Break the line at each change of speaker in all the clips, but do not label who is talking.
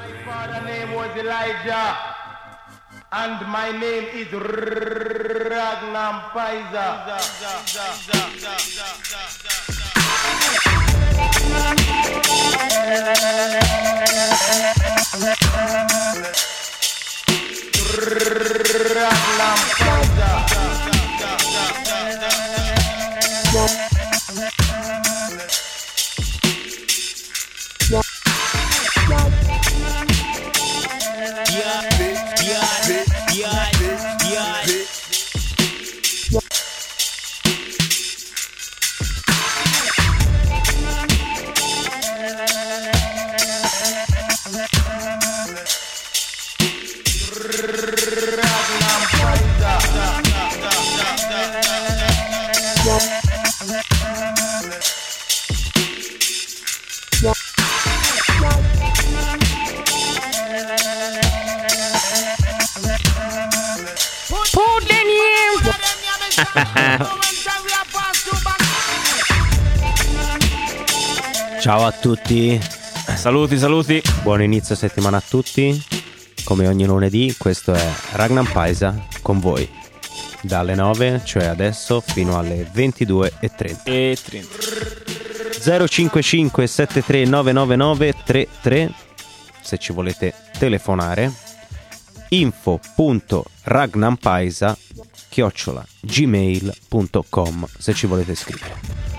My father name was Elijah, and my name is Ragnar. Ragnar Paiza.
Ciao a tutti,
Saluti, saluti.
buon inizio settimana a tutti. Come ogni lunedì, questo è Ragnar Paisa con voi. Dalle 9, cioè adesso, fino alle 22.30.
E 30.
055 73 999 33 se ci volete telefonare info.ragnampaisa chiocciola gmail.com se ci volete scrivere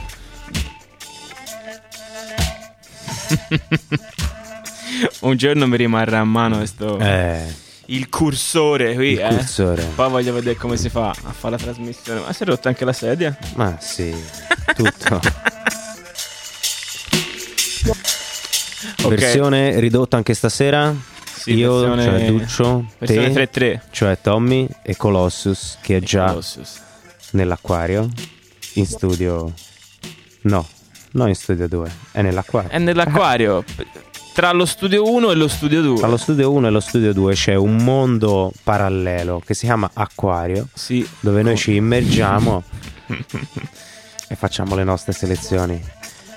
Un giorno mi rimarrà a mano questo
eh,
il cursore qui,
il
eh.
cursore
Poi voglio vedere come si fa a fare la trasmissione. Ma si è rotta anche la sedia?
ma sì tutto
Ok.
versione ridotta anche stasera
Sì,
io
versione-
cioè Duccio
Versione
te
3-3.
cioè Tommy e Colossus che è già
Colossus.
nell'acquario in studio no no in studio 2 è nell'acquario
È nell'acquario. Tra lo studio 1 e lo studio 2.
tra lo studio 1 e lo studio 2 c'è un mondo parallelo che si chiama acquario
Sì.
dove noi ci immergiamo e facciamo le nostre selezioni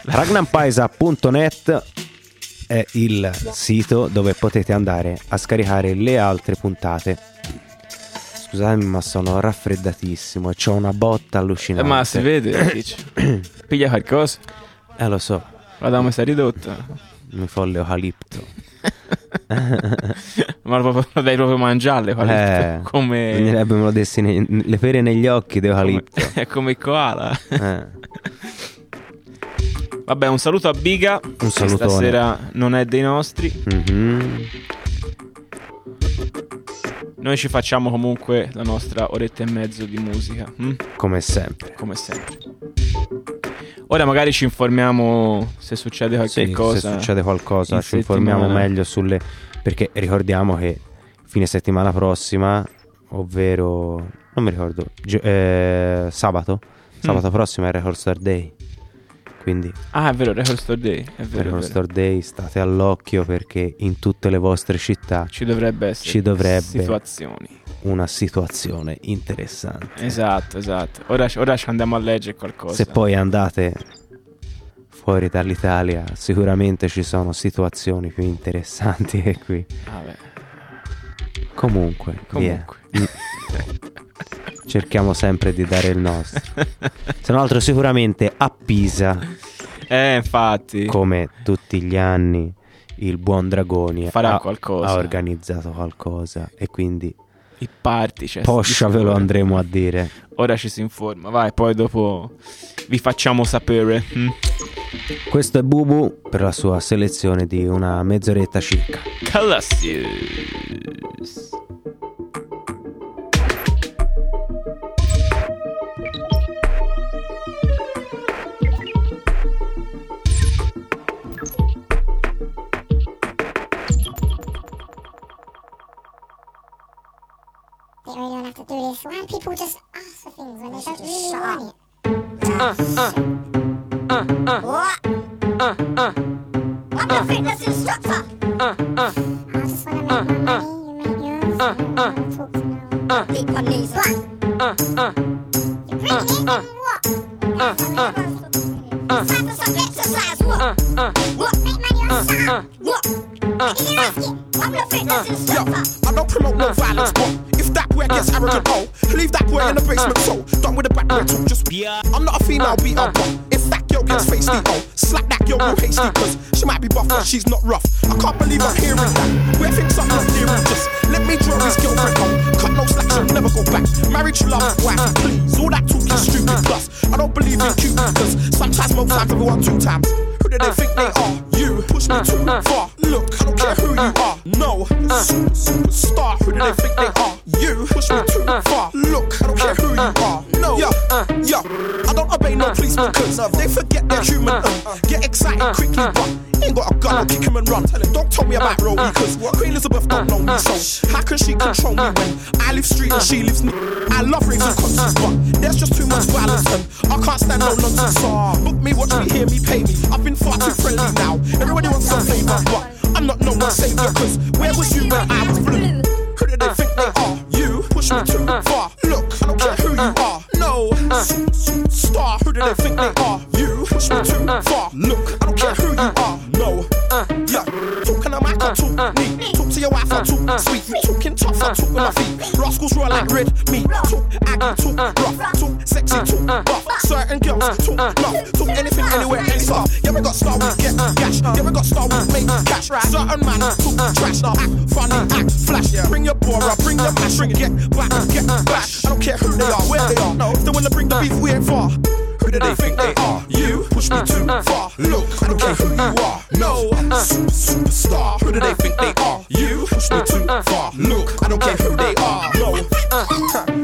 ragnampaisa.net è il sito dove potete andare a scaricare le altre puntate scusatemi ma sono raffreddatissimo e ho una botta
Eh,
allucinante
ma si vede. Piglia qualcosa.
Eh lo so
Guarda come sta ridotta.
mi fa l'eucalipto
Ma lo, lo devi proprio mangiarle.
eh,
come.
bisognerebbe me lo dessi nei- le pere negli occhi d'eucalipto
come- È come il koala.
eh.
Vabbè, un saluto a Biga.
Un
che
salutone.
Stasera non è dei nostri.
Mhm.
Noi ci facciamo comunque la nostra oretta e mezzo di musica. hm?
come sempre
Come sempre. Ora magari ci informiamo se succede qualche
Sì,
cosa.
se succede qualcosa
in
ci informiamo meglio sulle perché ricordiamo che fine settimana prossima ovvero non mi ricordo gio- eh, sabato sabato prossimo è Record Store Day quindi
Ah, è vero, Record Store Day. È vero, è
Record
vero.
Store Day state all'occhio perché in tutte le vostre città
Ci dovrebbe essere
Ci dovrebbe.
situazioni.
Una situazione interessante
Esatto, esatto. Ora, ora ci andiamo a leggere qualcosa.
se poi andate fuori dall'Italia sicuramente ci sono situazioni più interessanti che qui
Vabbè.
Comunque,
Comunque.
cerchiamo sempre di dare il nostro. Se non altro, sicuramente a Pisa,
Eh, infatti.
come tutti gli anni, il buon Dragoni
Farà
ha,
qualcosa.
ha organizzato qualcosa e quindi
I party, cioè,
poscia ve lo andremo a dire.
Ora ci si informa, vai, poi dopo vi facciamo sapere. hm?
Questo è Bubu per la sua selezione di una mezz'oretta circa.
Calassius.
They really don't have to do this. Why do people just ask for things when they don't really want it? Uh, uh, uh, I'm the fitness instructor. I just want to make my money, you make yours. Uh, uh, talk to no one. Deep on these. What? You're bringing in what? Uh, uh, it's time for some exercise. What? Uh, uh. What? Make money on side. What? Make it I'm the fitness
Yo,
instructor.
I don't promote no violence, but if that boy gets arrogant, oh, leave that boy in the basement. So, done with the bad boy talk, just be. I'm not a female beater, but if that gets feisty, oh, slap that uh, girl real hasty, uh. cause she might be buff, but uh. she's not rough. I can't believe I'm hearing that. Where things up not near just let me draw his girlfriend home. Cut no slack, she'll never go back. Marriage, love, wife, please. All that talk is stupid, plus I don't believe in Cupid, cause sometimes, most times, everyone two times. Who do they think they are? You push me too far. Look, I don't care who you are. No, super, superstar. Who do they think they are? You push me too far. Look, I don't care who you are. Uh, obey no police because they forget they're human. Uh, uh, uh, get excited quickly, but ain't got a gun. I'll kick him and run. Don't tell me about Roe because Queen Elizabeth don't know me. So how can she control me when I live street and she lives? I love raves and concerts, but there's just too much violence and I can't stand no nonsense. So book me, watch me, hear me, pay me. I've been far too friendly now. Everybody wants some favor, but I'm not no one's savior. Cause where was you when I was blue? Who did they think they are? You push me too far. Look, I don't care who you are. No, superstar. Who do they think they are? You push me too uh, uh, uh. far. Look, I don't care who you are. No, yeah. Talking on mic, I talk neat. Talk to your wife, I uh, talk uh. sweet. Talking tough, I talk with my feet. Rascals roll like red meat. Talk aggy, uh, talk rough, talk sexy, talk buff. Certain girls talk love, talk anything, anywhere, any stuff. Yeah, we got Star Wars, get gash. Yeah, we got Star Wars, make cash. Right? Certain man talk trash, act funny, act flash. Bring your bora, bring your mash, bring it, get back, get back. I don't care who they are, where they are. No, if they wanna bring the beef, we ain't far. Who do they think they are? You push me too far. Look, I don't care who you are. No, super, superstar. Who do they think they are? You push me too far. Look, I don't care who they are. No.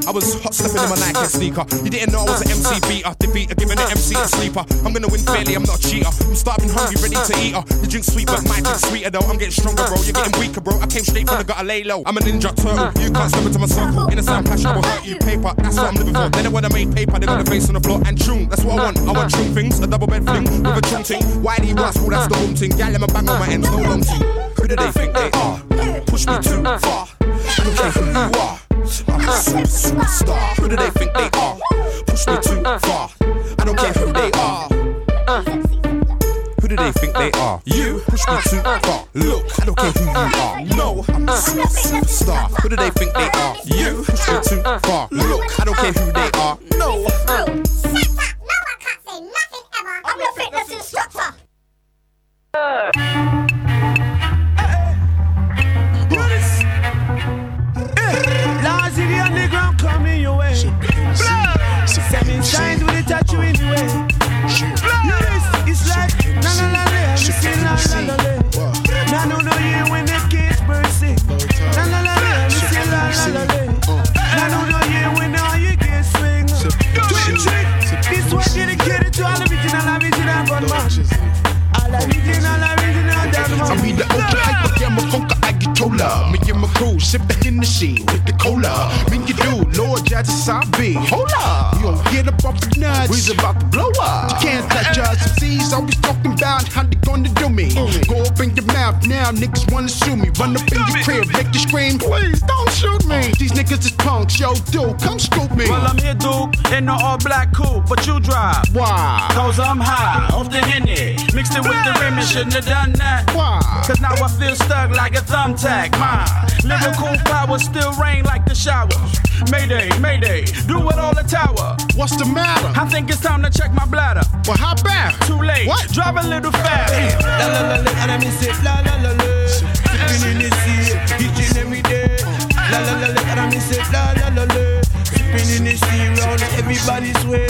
I was hot stepping in my Nike sneaker. You didn't know I was an MC beater, defeater, giving an MC a sleeper. I'm gonna win fairly, I'm not a cheater. I'm starving, hungry, ready to eat her. You drink sweet, but my drink sweeter though. I'm getting stronger, bro. You're getting weaker, bro. I came straight from the gutter, lay low. I'm a ninja turtle. You can't step into my circle. In a sound passion, I will hurt you. Paper, that's what I'm living for. They don't wanna make paper, they got the face on the floor and tune. What I want. I want tune things, a double bed fling with a tune ting. Whitey rascal, that's the home ting. Gal, let me bang on my ends, no long ting. Who do they think they are? Push me too far. I don't care who you are. I'm a super, superstar. Who do they think they are? Push me too far. I don't care who they are. Who do they think they are? You push me too far. Look, I don't care who you are. No, I'm a super, superstar. Who do they think they are? You push me too far. Look, I don't care who they are. No.
I'm the fitness instructor.
Last in the underground coming your way. Seven shines with a tattoo in. Original gunman. All original, original gunman.
I mean the ultra hyper gamma funka Agitola. Me and my crew sip the Hennessy with the cola. Me and you do, Lord Jazz Sabi. Hold up, get up off the nuts. We's about to blow up. You can't touch us. MCs always talking about how they gonna do me. Go up in your mouth now, niggas wanna sue me. Run up in your crib, make you scream, please don't shoot me. These niggas is punks, yo, dude, come scoop me.
Well, I'm here, Duke, in the all black coupe, but you drive.
Why?
Cause I'm high off the Henny. Mixed it with the rim and shouldn't have done that.
Why?
Cause now I feel stuck like a thumbtack. My lyrical power still rain like the showers. Mayday, mayday, do it all the tower.
What's the matter?
I think it's time to check my bladder.
Well, how bad?
Too late.
What?
Drive a little fast. La la la la, and I miss it. La la la la. Sipping in the sea, each and every day. La la la la, and I miss it. La la la la. Sipping in the sea, round everybody's way.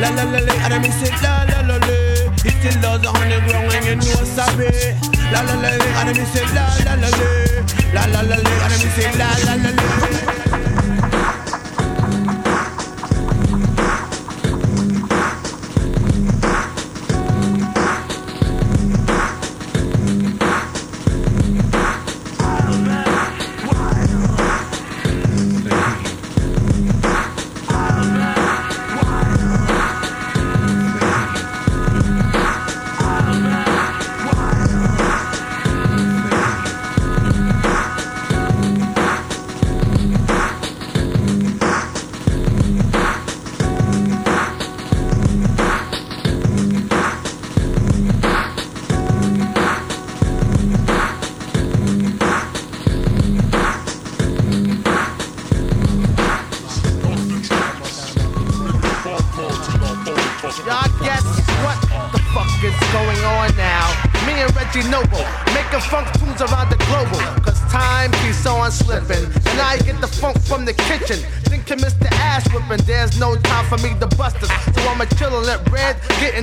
La la la la, and I miss it. La la la la. It still does on the ground and you know sabe. La la la la, and I miss it. La la la la. La la la la, and I miss it. La la la la.
Richie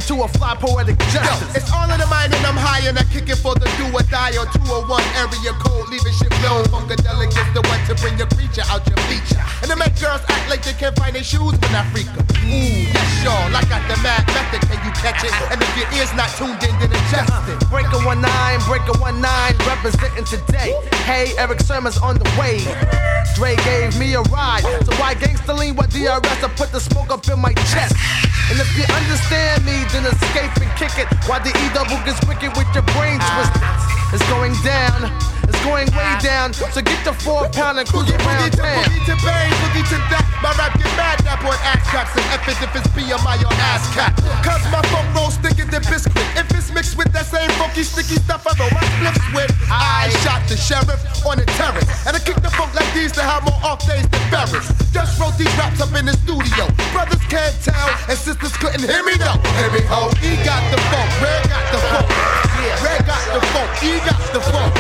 into a fly poetic justice.
It's all in the mind and I'm high and I kick it for the do or die or 201 area code, leaving shit blown. Funkadelic is the one to bring your creature out your feature. And to make girls act like they can't find their shoes when I freak 'em. Ooh, yes, y'all, I got the mad method, can you catch it? And if your ear's not tuned in, then adjust it.
Breaker one nine, breaker one nine, representing today. Hey, Erick Sermon's on the way. Dre gave me a ride, so why gangsta lean with DRS? I put the smoke up in my chest. And if you understand me, then escape and kick it. While the E double gets wicked with your brain twisted. It's going down, going way down. So get the four pound and cruise around town.
boogie to bang, boogie to that. My rap get mad, that boy ass cracks. And F it if it's BMI or ass cat. Cause my funk roll thicker than biscuit. If it's mixed with that same funky, sticky stuff I roll my flips with. I shot the sheriff on the terrace. And I kick the funk like these to have more off days than Ferris. Just wrote these raps up in the studio. Brothers can't tell, and sisters couldn't hear me though. Hear me ho, he got the funk, Red got the funk. Red got the funk, he got the funk.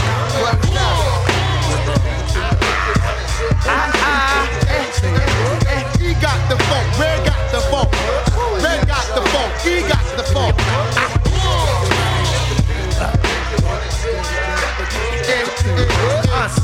He got the funk, Red got the funk. Red got the funk, he got the funk.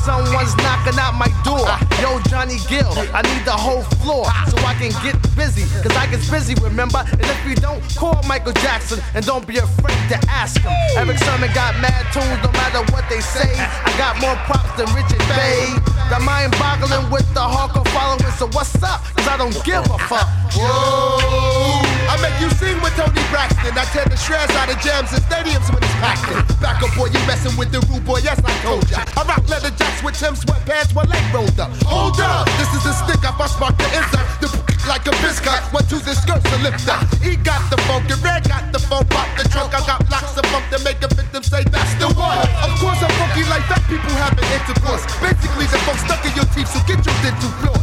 Someone's knocking out my door. Yo, Johnny Gill, I need the whole floor so I can get busy. Cause I get busy, remember? And if you don't, call Michael Jackson and don't be afraid to ask him. Erick Sermon got mad tunes no matter what they say. I got more props than Richard Bey. The mind boggling with the hardcore following. So what's up? Cause I don't give a fuck.
Whoa! I make you sing with Toni Braxton. I tear the shreds out of jams and stadiums when it's packed in. Back up, boy, you're messing with the rude boy. Yes, I told ya. I rock leather jacks with Tim sweatpants, one leg rolled up. Hold up, this is a stick up. I spark the inside. The like a biscuit. One, two, the skirts a lift up. He got the funk, and Red got the funk. Pop the trunk. I got blocks of funk to make a victim say that's the one. Of course, I'm funky like that. People have having intercourse. Basically, the funk stuck in your teeth, so get your dental floor.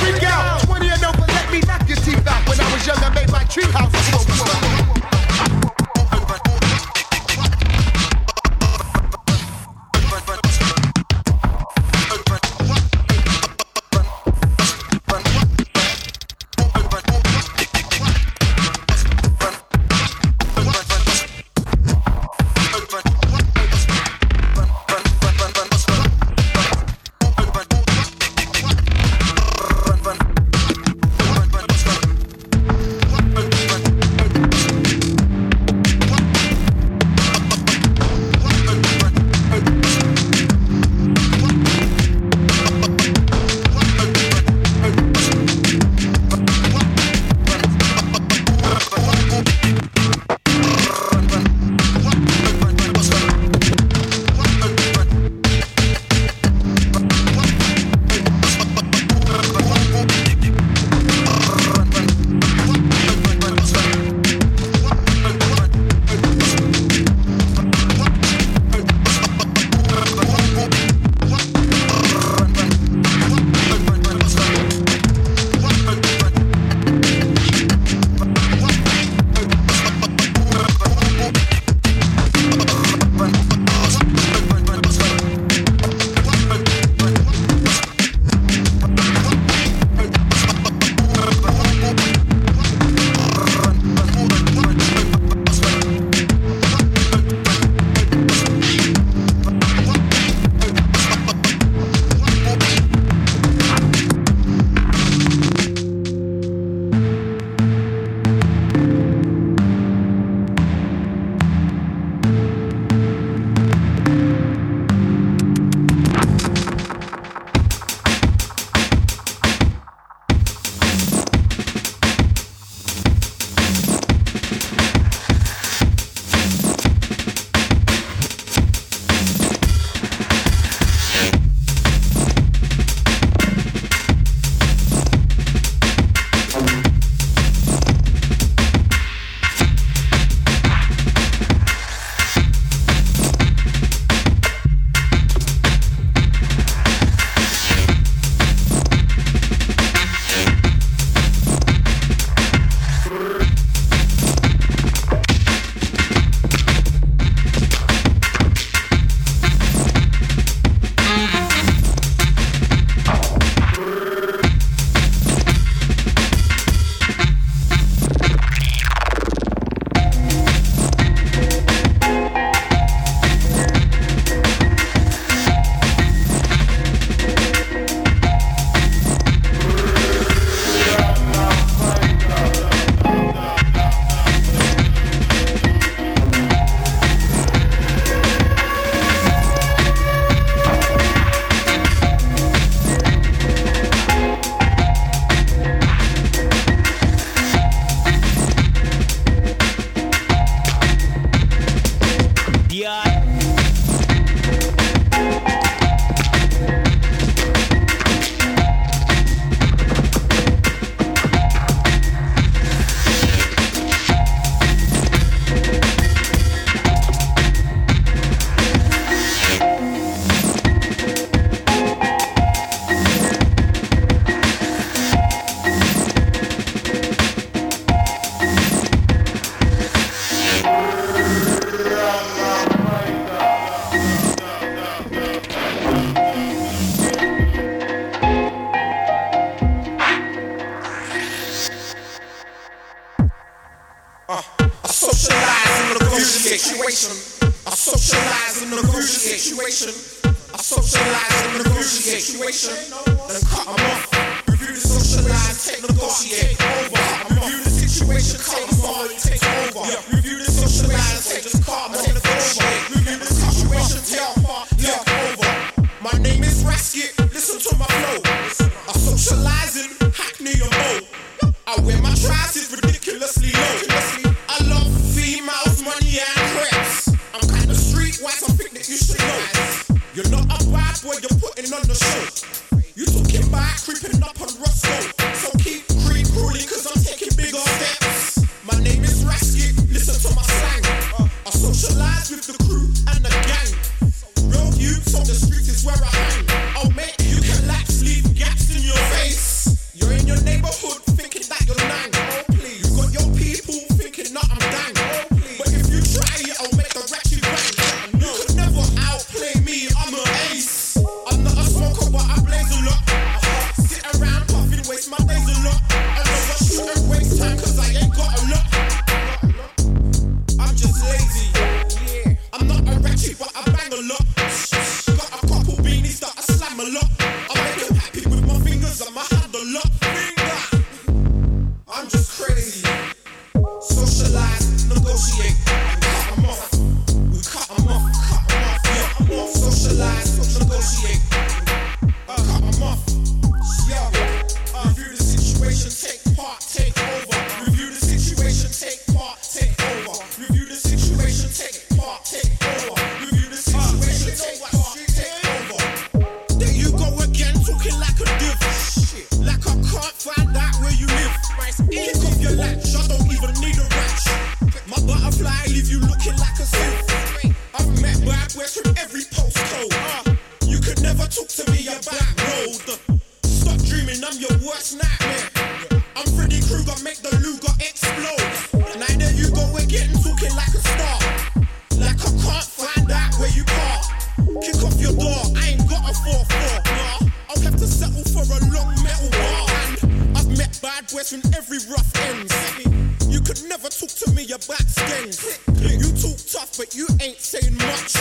Freak out, 20 and over, let me knock your teeth out. When I was young, I made my treehouse.
your back skins. You talk tough, but you ain't saying much.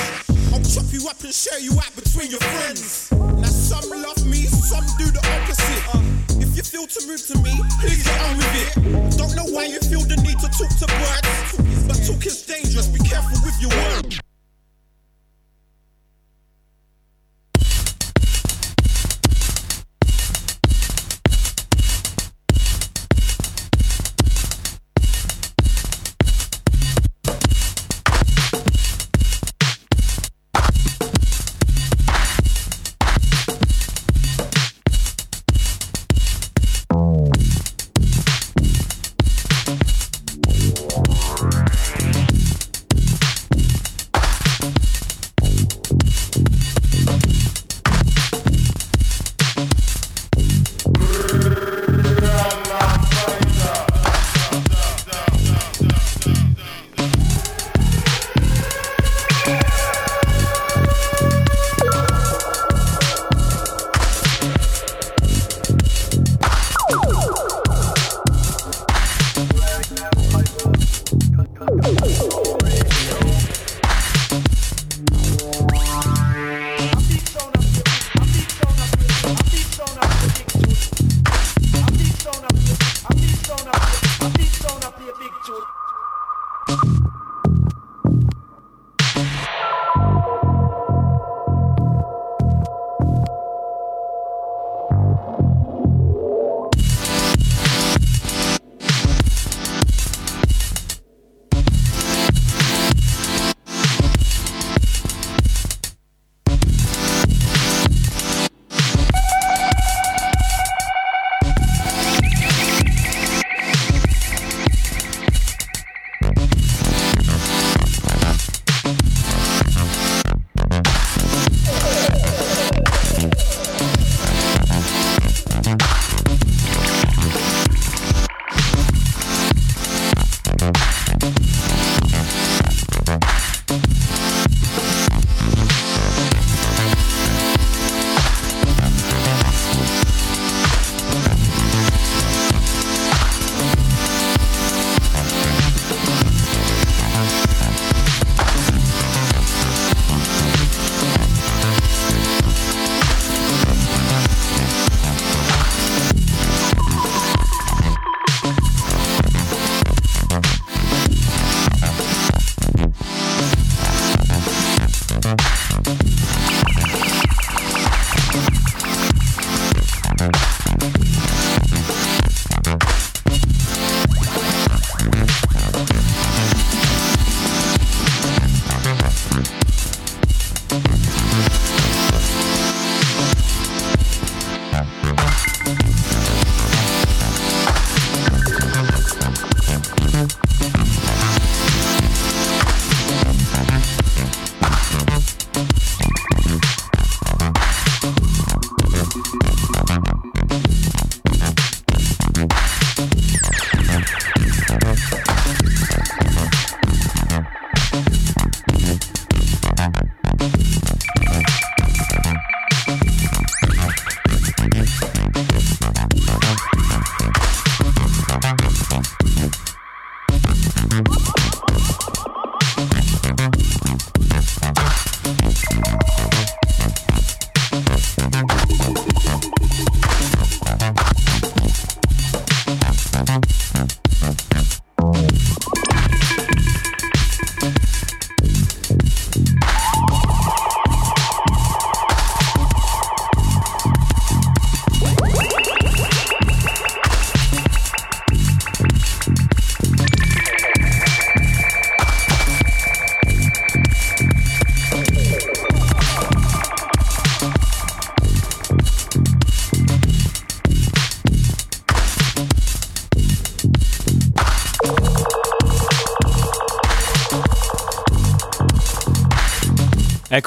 I'll chop you up and share you out between your friends. Now some love me, some do the opposite. If you feel to move to me, please get on with it. Don't know why you feel the need to talk to birds, but talk is dangerous. Be careful with your words.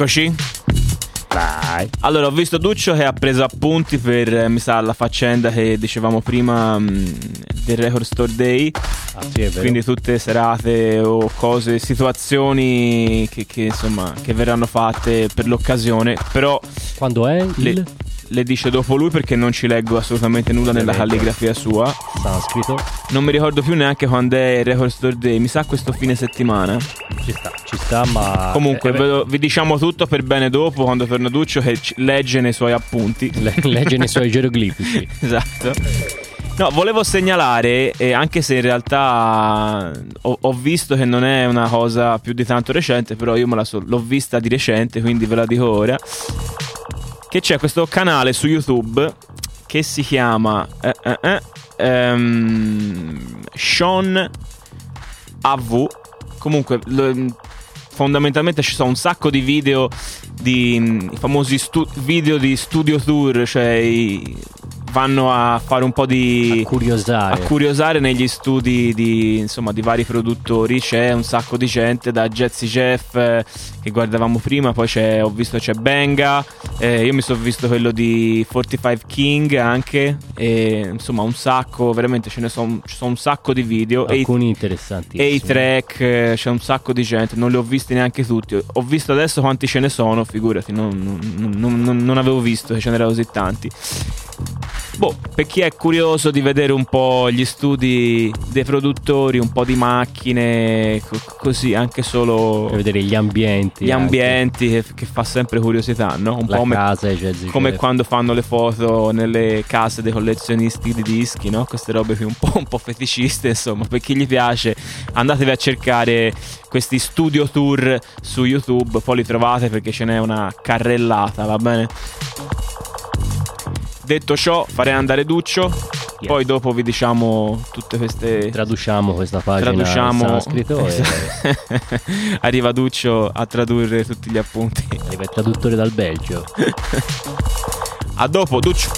Eccoci.
Dai.
Allora, ho visto Duccio che ha preso appunti per, eh, mi sa, la faccenda che dicevamo prima mh, del Record Store Day.
Ah, sì, è vero.
Quindi tutte serate o cose, situazioni che, che, insomma che verranno fatte per l'occasione. Però
Quando è il
le, le dice dopo lui perché non ci leggo assolutamente nulla nella calligrafia sua.
sanscrito?
Non mi ricordo più neanche quando è il Record Store Day. Mi sa questo fine settimana.
Sta, ma...
Comunque,
eh,
ve lo- vi diciamo tutto per bene dopo quando torna Duccio che legge nei suoi appunti.
le- legge nei suoi geroglifici.
esatto. No, volevo segnalare, eh, anche se in realtà ho, ho visto che non è una cosa più di tanto recente, però io me la so- l'ho vista di recente, quindi ve la dico ora. Che c'è questo canale su YouTube che si chiama eh, eh, eh, ehm, Sean AV. Comunque, lo- fondamentalmente ci sono un sacco di video di mm, i famosi stu- video di studio tour, cioè i- vanno a fare un po' di
Curiosare.
a curiosare negli studi di, insomma, di vari produttori. C'è un sacco di gente, da Jazzy Jeff eh, che guardavamo prima, poi c'è, ho visto c'è Benga, eh, io mi sono visto quello di 45 King anche, e, insomma un sacco, veramente ce ne sono, ci sono un sacco di video.
Alcuni interessanti.
e i track, eh, c'è un sacco di gente, non li ho visti neanche tutti. Ho visto adesso quanti ce ne sono, figurati, non, non- non- non avevo visto che ce n'erano così tanti. Boh, per chi è curioso di vedere un po' gli studi dei produttori, un po' di macchine, co- così, anche solo
Per vedere gli ambienti.
gli
anche.
ambienti, che, che fa sempre curiosità, no? Un
La
po' come,
casa, i jazzy
come quando fanno le foto nelle case dei collezionisti di dischi, no? Queste robe qui un po', un po' feticiste, insomma, per chi gli piace andatevi a cercare questi studio tour su YouTube, poi li trovate perché ce n'è una carrellata, va bene? Detto ciò, farei andare Duccio, poi dopo vi diciamo tutte queste...
Traduciamo questa pagina
Traduciamo...
sanscrito e
Esatto. Arriva Duccio a tradurre tutti gli appunti.
arriva il traduttore dal Belgio.
A dopo, Duccio.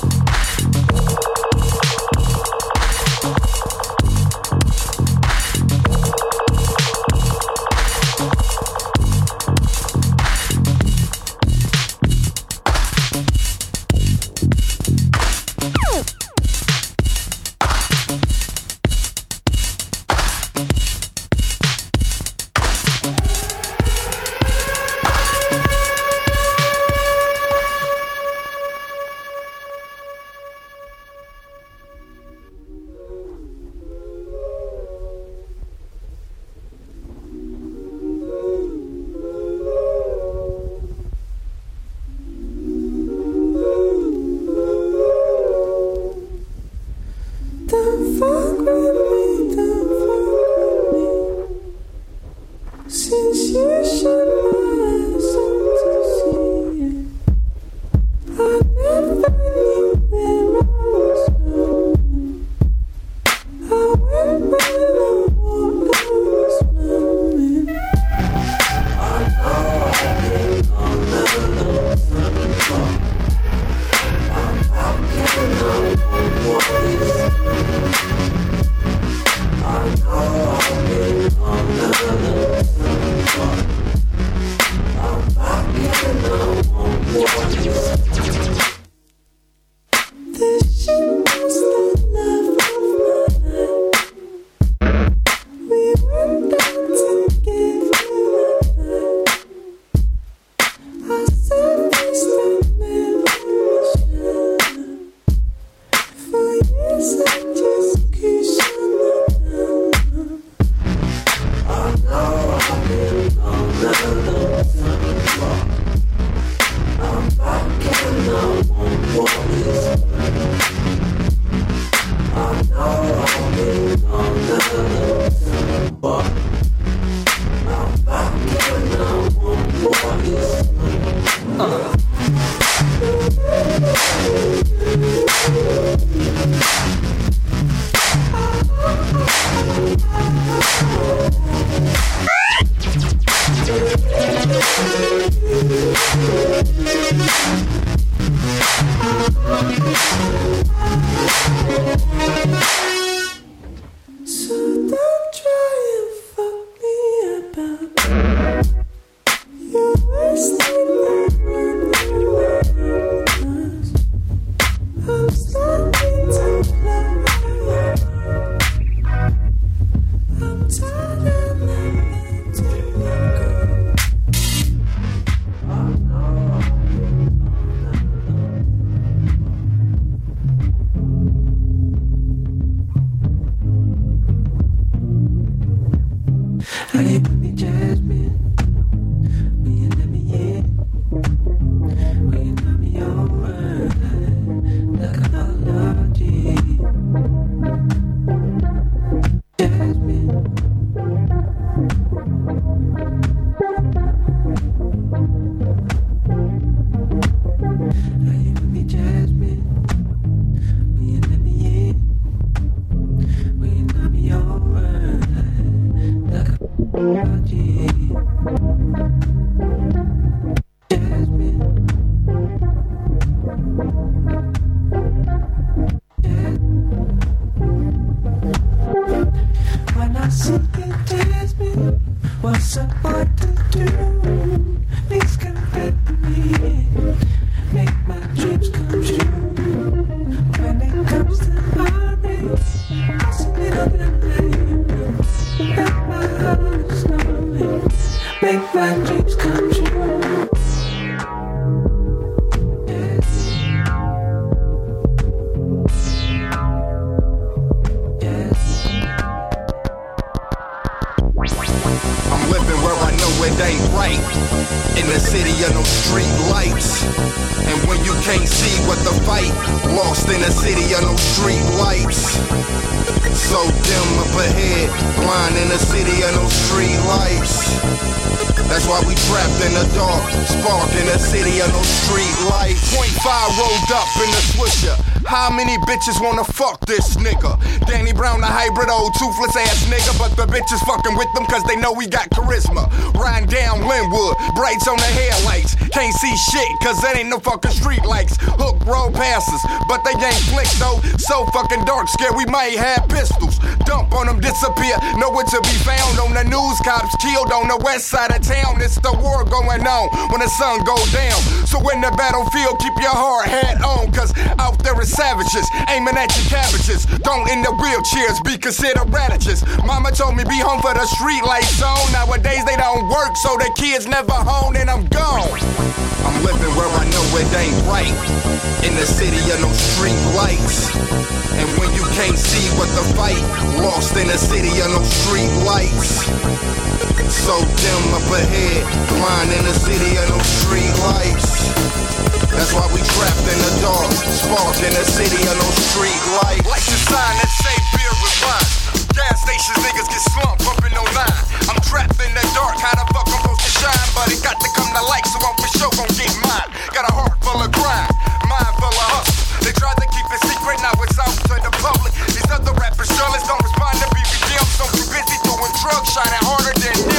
Many bitches wanna fuck this nigga? Danny Brown, the hybrid old toothless ass nigga, but the bitches fucking with them cause they know we got charisma. Riding down Linwood, brights on the headlights. Can't see shit cause there ain't no fucking street lights. Hook road passes, but they ain't flick though. So fucking dark, scared we might have pistols. Dump on them, disappear, nowhere to be found. On the news, cops killed on the west side of town. It's the war going on when the sun goes down. So in the battlefield, keep your hard hat on, cause out there is savages aiming at your cabbages. Don't in the wheelchairs be considered radishes. Mama told me be home for the street lights on. Nowadays they don't work, so the kids never home, and I'm gone. I'm living where I know it ain't right. In the city of no street lights. And when you can't see what the fight, lost in the city of no street lights. So dim up ahead, blind in the city of no street lights. That's why we trapped in the dark, spark in the city of no street lights. Like the sign that say beer with wine. Gas stations niggas get slumped, bumping on nine. I'm trapped in the dark, how the fuck I'm supposed to shine? But it got to come to light, so I'm for sure gon' get mine. Got a heart full of grind, out to the public. These other rappers, journalists don't respond to BBM, so too busy doing drugs, shining harder than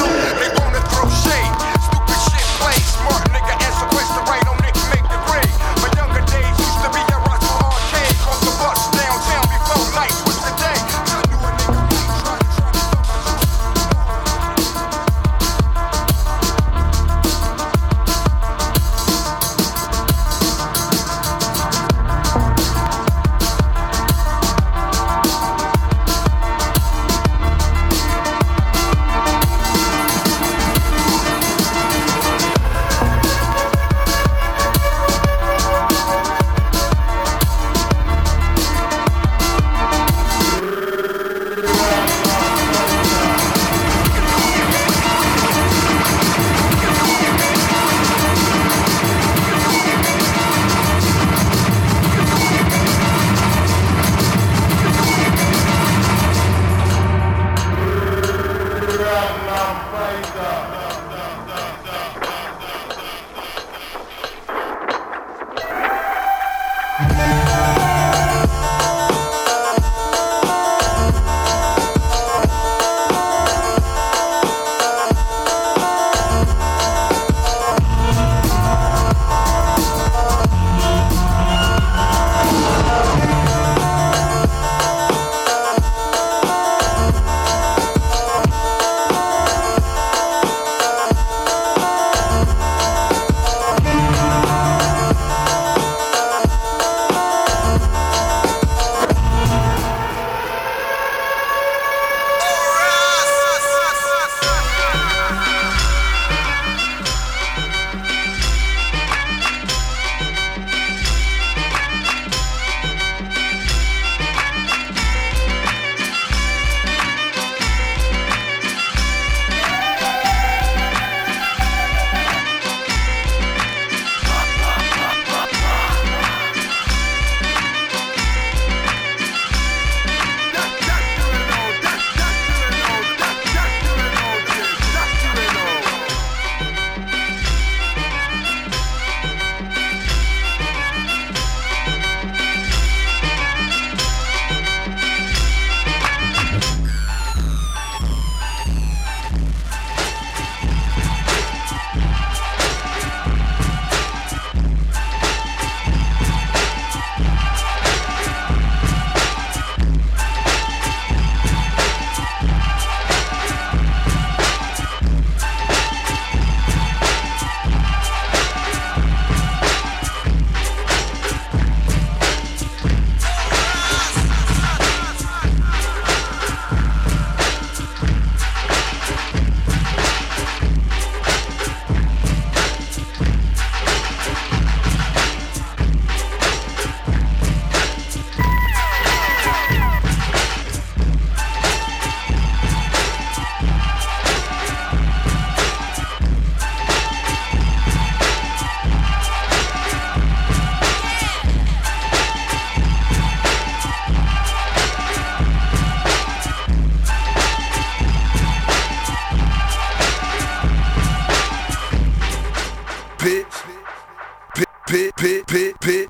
Pit,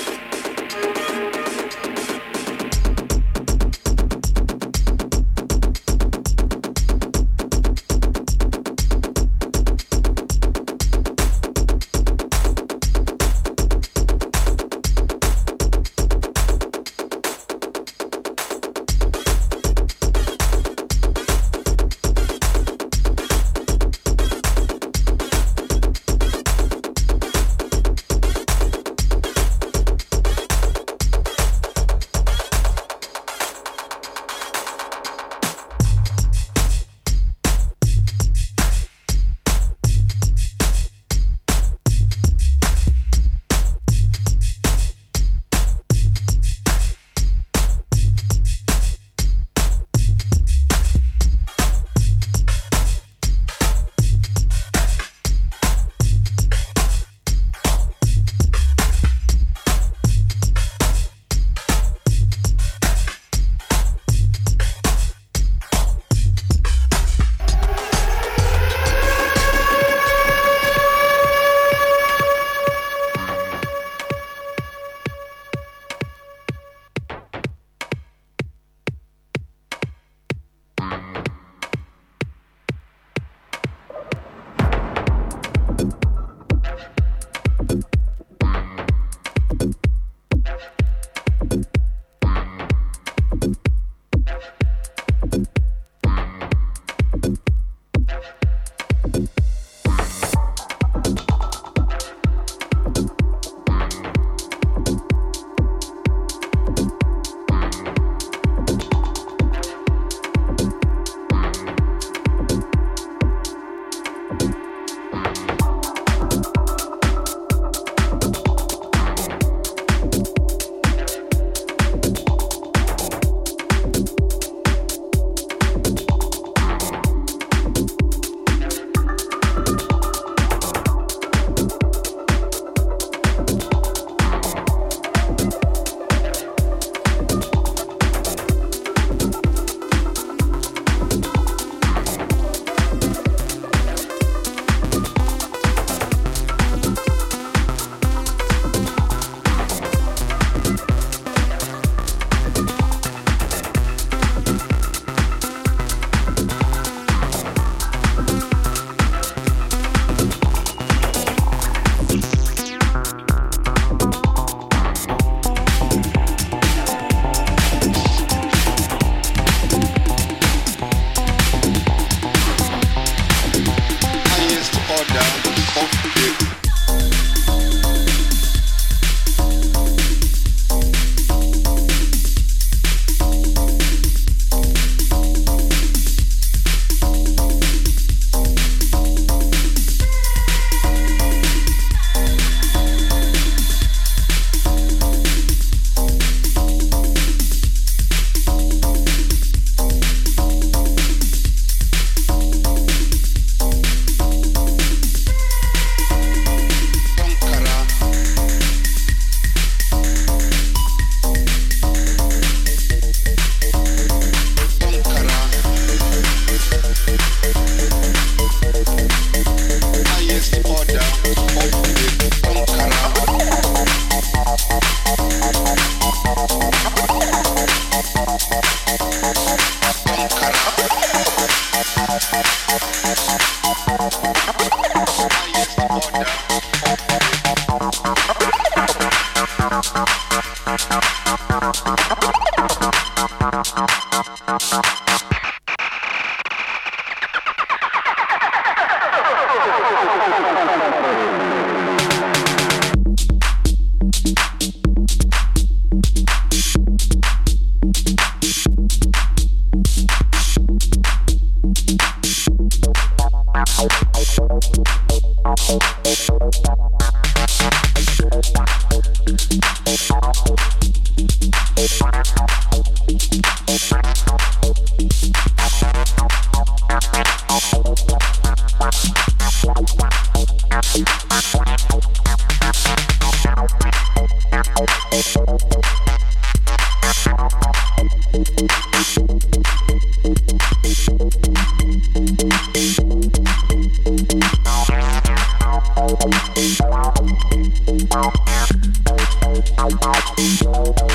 Música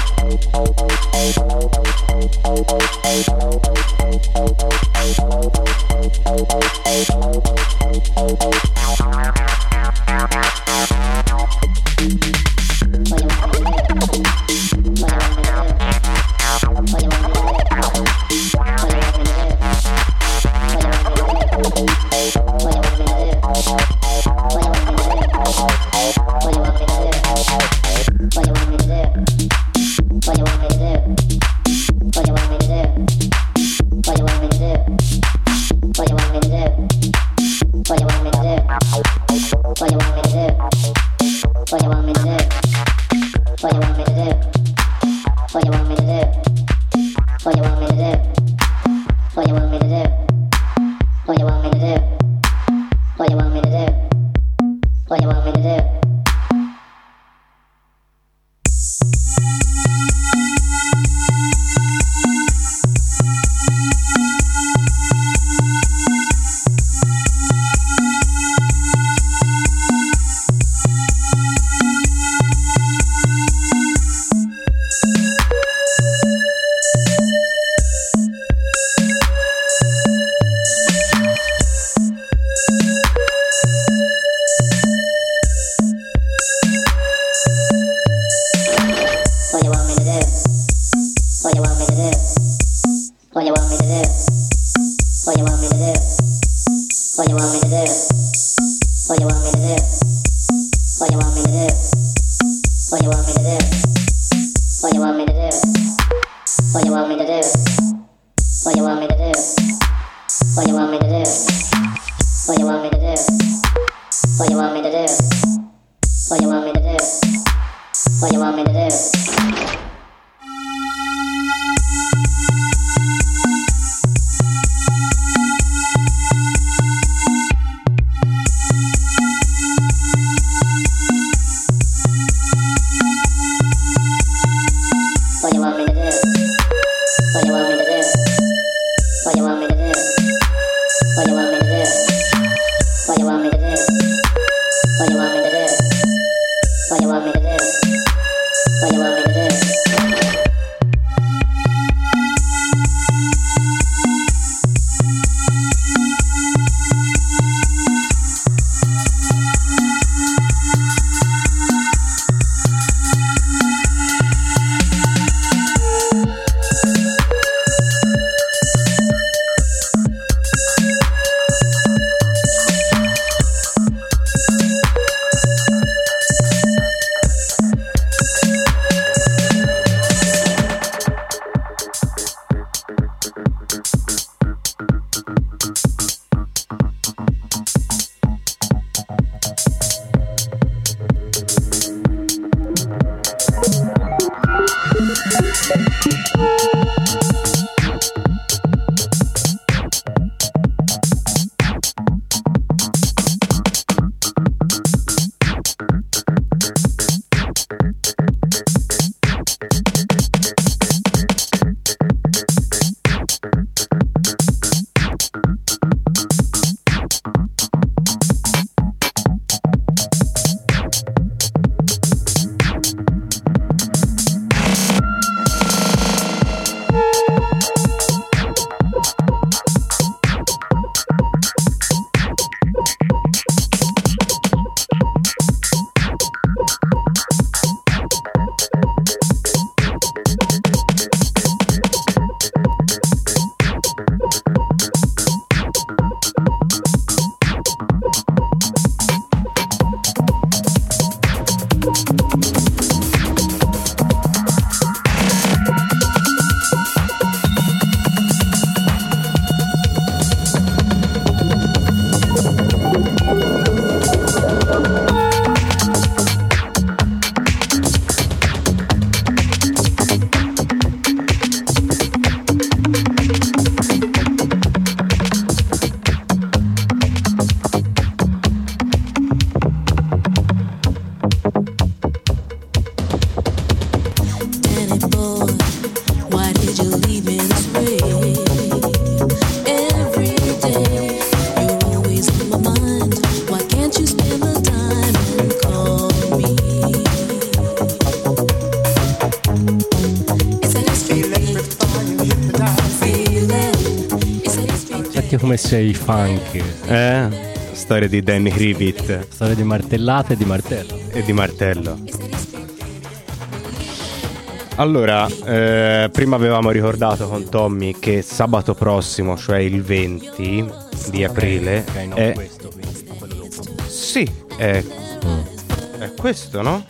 come sei funk.
Eh? Storia di Danny Rivet
Storia di martellate e di martello.
e di martello. Allora, eh, prima avevamo ricordato con Tommy che sabato prossimo, cioè il 20 di aprile,
Ok, no,
è...
questo.
Sì, è... è questo, no?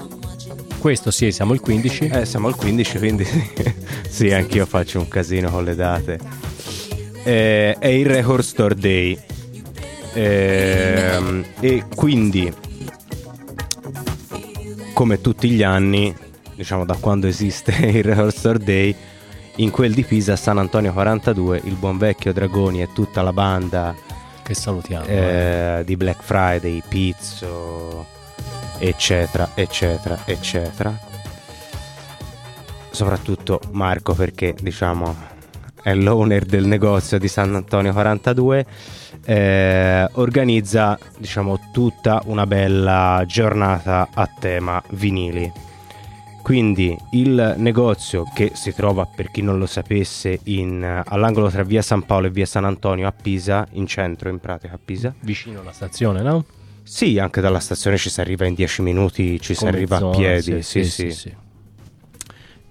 Questo sì, siamo il 15.
Eh, siamo al 15, quindi sì, anch'io faccio un casino con le date. Eh, è il Record Store Day. Ehm, e quindi, come tutti gli anni, diciamo da quando esiste il Record Store Day, in quel di Pisa San Antonio 42, il buon vecchio Dragoni e tutta la banda
Che salutiamo. eh.
eh, di Black Friday, Pizzo, eccetera, eccetera, eccetera. Soprattutto Marco perché diciamo è l'owner del negozio di San Antonio 42, eh, organizza diciamo tutta una bella giornata a tema vinili. Quindi il negozio che si trova, per chi non lo sapesse, in, all'angolo tra via San Paolo e via San Antonio a Pisa, in centro in pratica a Pisa.
Vicino alla stazione, no?
Sì, anche dalla stazione ci si arriva in 10 minuti, ci si arriva
zona,
a piedi. Sì, sì,
sì.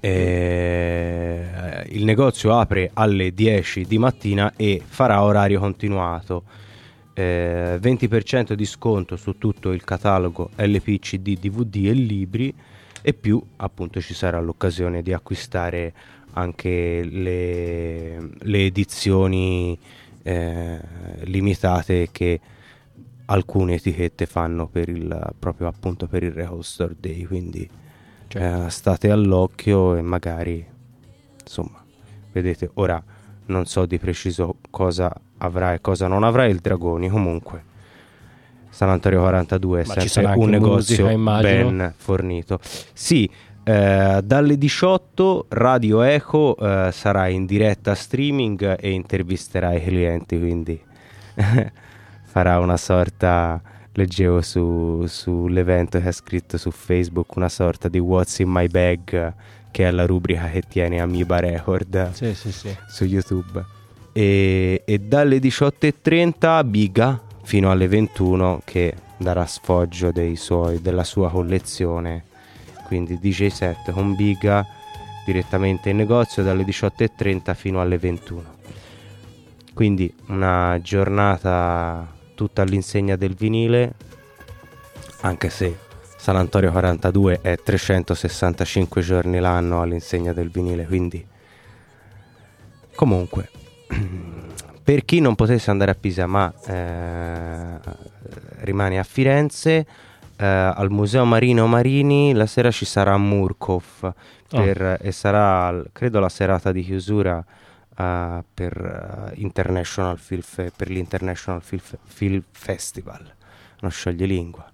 Eh, il negozio apre alle 10 di mattina e farà orario continuato. Eh, 20% di sconto su tutto il catalogo LP, CD, DVD e libri e più appunto ci sarà l'occasione di acquistare anche le, le edizioni eh, limitate che alcune etichette fanno per il proprio appunto per il Record Store Day quindi eh, state all'occhio e magari insomma vedete ora non so di preciso cosa avrà e cosa non avrà il Dragoni comunque San Antonio 42 è
Ma ci
sempre un negozio
musica,
ben fornito. Sì eh, dalle 18 Radio Eco eh, sarà in diretta streaming e intervisterà i clienti quindi farà una sorta leggevo su, sull'evento che ha scritto su Facebook una sorta di What's in my bag che è la rubrica che tiene Amoeba Record
Sì, sì, sì.
su YouTube. E, e dalle 18.30 Biga fino alle 21 che darà sfoggio dei suoi, della sua collezione. Quindi DJ set con Biga direttamente in negozio dalle 18.30 fino alle 21 quindi una giornata tutta all'insegna del vinile anche se San Antonio 42 è 365 giorni l'anno all'insegna del vinile quindi comunque per chi non potesse andare a Pisa ma eh, rimane a Firenze eh, al Museo Marino Marini la sera ci sarà Murkov per- e sarà credo la serata di chiusura eh, per, Film Fe- per l'International Film, Fe- Festival. Non scioglie lingua.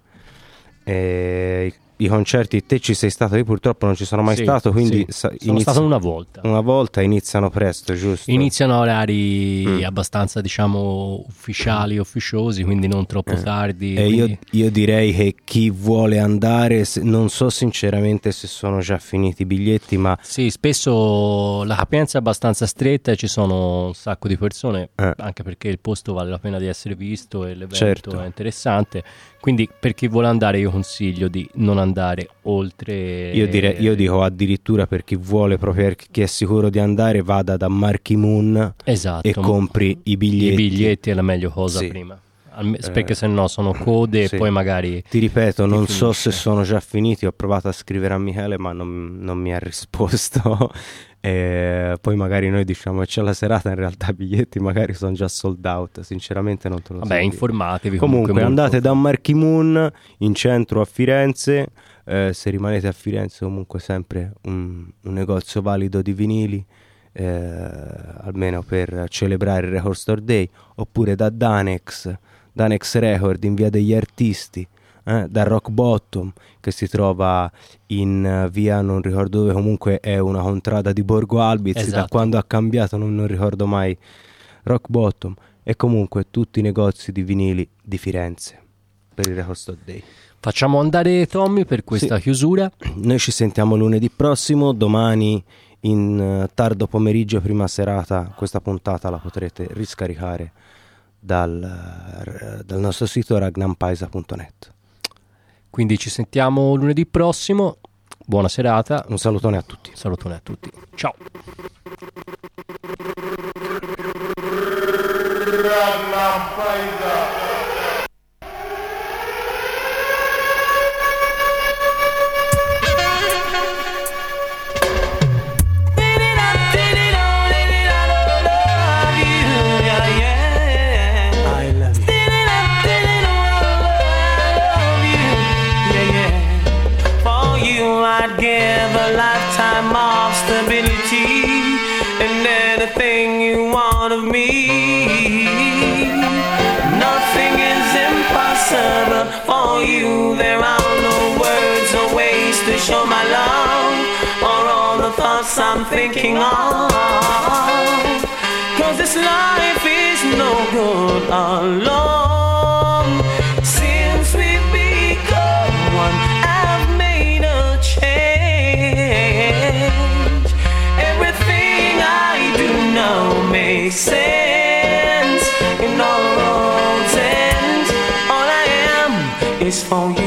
E i concerti te ci sei stato io purtroppo non ci sono mai
Sì,
stato quindi
sì. Sono
inizia-
stato una volta.
una volta iniziano presto giusto
Iniziano a orari
Mm.
abbastanza, diciamo, ufficiali, ufficiosi, quindi non troppo tardi.
E io,
quindi-
io direi che chi vuole andare, non so sinceramente se sono già finiti i biglietti, ma
Sì, spesso la capienza è abbastanza stretta e ci sono un sacco di persone,
Eh.
anche perché il posto vale la pena di essere visto e l'evento
Certo.
è interessante. Quindi per chi vuole andare io consiglio di non andare oltre...
io, direi, io dico addirittura per chi vuole, proprio per chi è sicuro di andare, vada da Marky Moon
Esatto.
e compri i biglietti.
I biglietti è la meglio cosa
Sì.
prima. Alme-
Eh,
perché se no sono code
sì.
e poi magari...
Ti ripeto, non
ti
so
finisce.
se sono già finiti, ho provato a scrivere a Michele ma non, non mi ha risposto. E poi magari noi diciamo che c'è la serata, in realtà i biglietti magari sono già sold out, sinceramente non te lo so
Vabbè, informatevi
Comunque,
comunque.
andate da Marky Moon in centro a Firenze. eh, se rimanete a Firenze, comunque sempre un, un negozio valido di vinili. eh, almeno per celebrare il Record Store Day. Oppure da Danex, Danex Record in via degli artisti. eh, da Rock Bottom che si trova in eh, via non ricordo dove comunque è una contrada di Borgo Albiz da
Esatto.
quando ha cambiato non, non ricordo mai Rock Bottom e comunque tutti i negozi di vinili di Firenze per il Record Store Day.
Facciamo andare Tommy per questa
Sì.
chiusura.
Noi ci sentiamo lunedì prossimo, domani in eh, tardo pomeriggio, prima serata, questa puntata la potrete riscaricare dal, dal nostro sito ragnampaisa.net.
Quindi ci sentiamo lunedì prossimo. Buona serata.
Un salutone a tutti.
Salutone a tutti. Ciao.
Ragnar
to show my love or all the thoughts I'm thinking of. Cause this life is no good alone. Since we've become one, I've made a change. Everything I do now makes sense. In all roads ends, all I am is for you.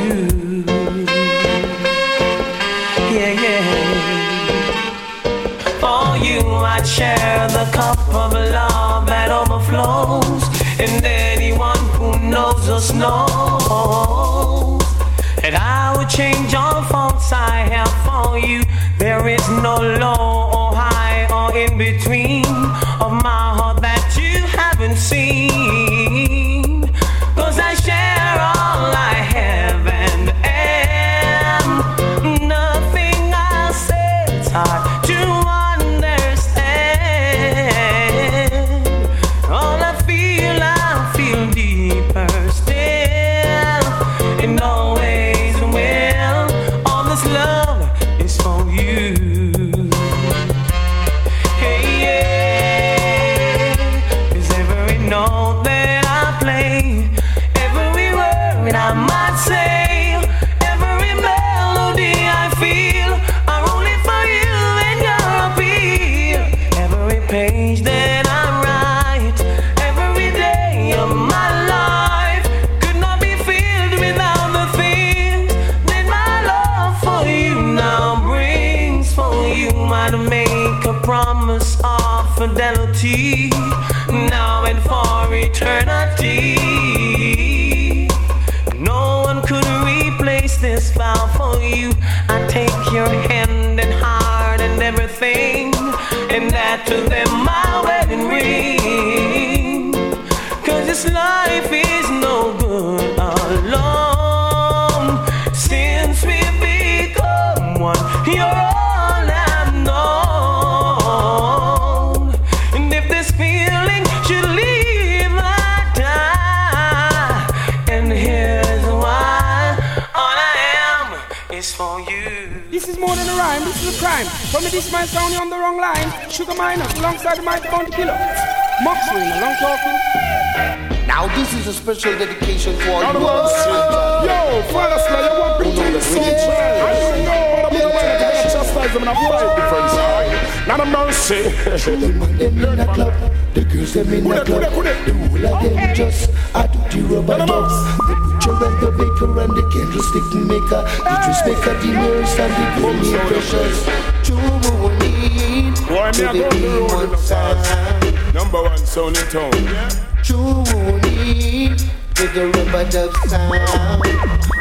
Us knows that I would change all faults I have for you. There is no low or high or in between of my heart For
me, this might sound you on the wrong line. Sugar Minott, alongside the mighty bounty killer. Moxley, a long talking.
Now this is a special dedication for all
Now
you
the
all
Yo, Father Slayer, you want bring
know
to
the
the. I don't know, but I'm gonna wear it, I'm gonna chastise them and I'm fight difference. Not a mercy.
in the club, the girls them in a club. The whole of them just a do the rubber dubs. The butcher and the baker and the candlestick maker, the dress maker, the nurse and the grooming precious. True need
Boy, me a
the
road in
side.
Number one sound in town.
True need to the rubber dub sound.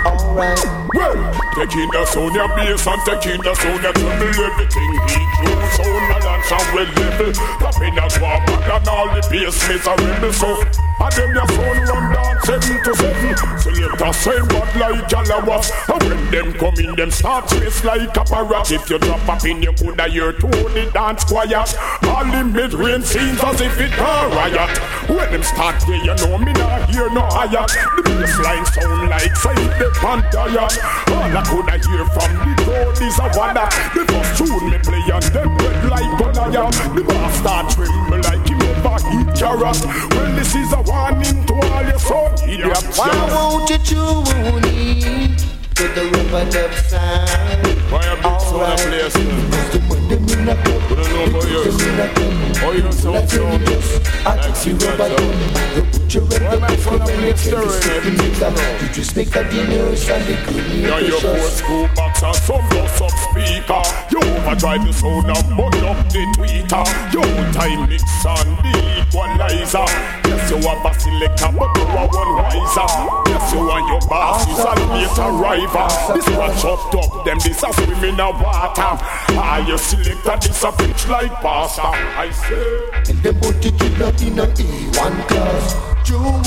Alright.
Well, taking the sound your bass and taking the sound your treble everything he do. Sound balance and well level. Popping a guap back and all the bass rebel so. And them your sound run down seven to seven. Select a same what like Jalawas And when them come in them start chase like a parrot. If you drop up in you coulda hear the dance quiet All the mid-rain scenes as if it a riot. When them start there you know me not hear no higher. The bassline sound like side the pantaya All I coulda hear from the crowd is a wonder. The first tune me play and them red like Goliath The bass start tremble like him ever hit carrot Well this is a warning to all your son. Idiots
Why won't you tune in to the rubber dub sound?
Why a big sound place?
Most of them in in a club. They put them in a club.
Oh, you so
Like
so.
I took you rubber. You put your red up for the next every step. You just make a dinner and the good
Yeah, your old
nutritious.
school and some up speaker. You overdrive the sound and burn up the tweeter. You time mix and the equalizer. Yes, you are a selector, but you are one wiser. Yes, you and your boss is a later rival. This one chopped up, them this a swim in a water. Ah, you selector, this a bitch like pasta. I say.
And both take it in a A1 class. June,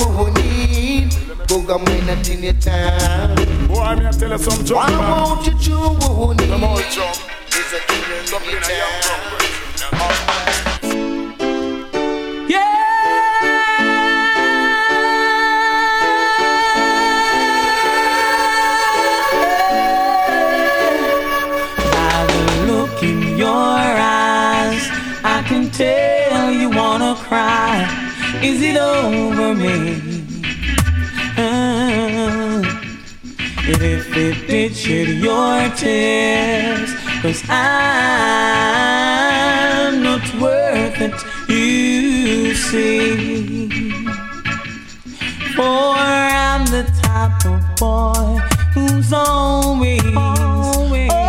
Boga minute in your time.
Boy, I'm here tell you some jump,
I
man.
want you, June.
Come on, jump.
It's a killer in.
By the look in your eyes, I can tell you wanna cry. Is it over me? If it did shed your tears, cause I'm not worth it, you see. For I'm the type of boy who's always, on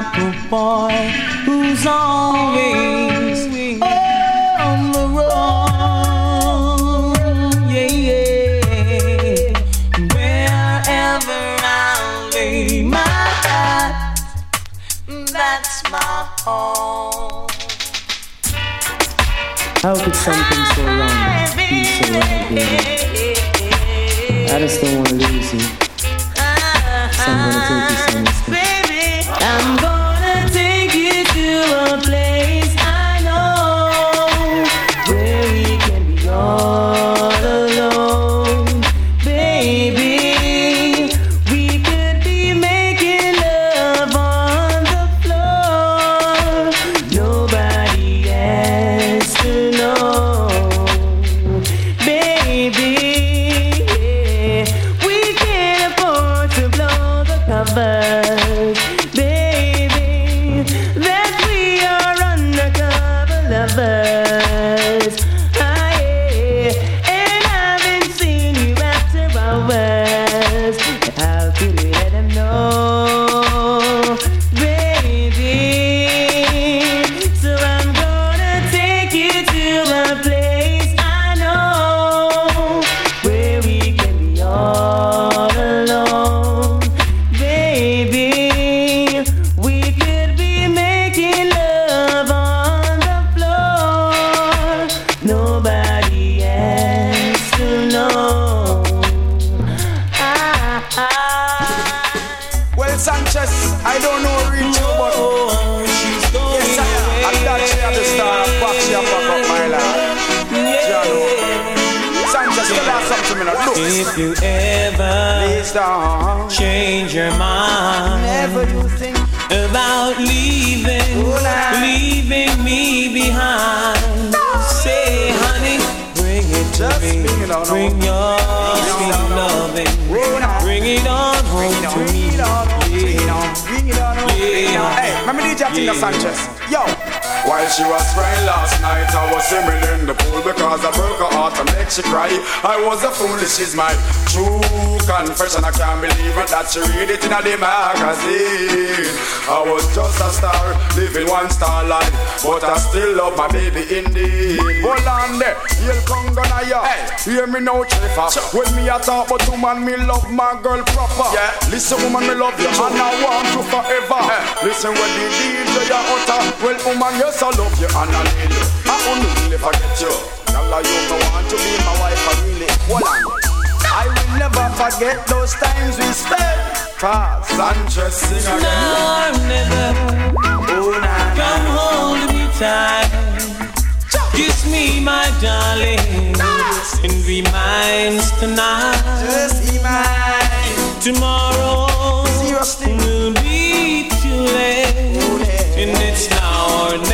type boy who's always on the road. Yeah, yeah. Wherever I lay my hat, that's my home.
How could something so wrong be so right? I just don't wanna lose you.
Change your mind.
Never you think
about leaving, leaving me behind, say, honey, bring it to me. Bring your sweet loving, bring it on. Home to me. Yeah.
Hey, let me DJ Tina Sanchez. Yo.
While she was crying last night, I was swimming in the pool because I broke her heart and make she cry. I was a fool, foolish, is my true confession. I can't believe it that she read it in a magazine. I was just a star, living one star life, but I still love my baby indeed.
Hold on there, you'll come gonna ya. Hey, hear me now, Trevor. When me a talk about woman, me love my girl proper. Yeah, listen, woman, me love you, and I want you forever. Listen, when the DJ utter, well, woman, yes, I love you, and I need you. Ah who nearly forget you. Girl, you me want to be my wife, I really hold on. I will never forget those times we spent. Cause Sanchez sing again.
No, never.
Oh, nah,
Come hold me tight. Kiss me, my darling. And be mine tonight.
Just be mine.
Tomorrow will be too late. And it's now or never.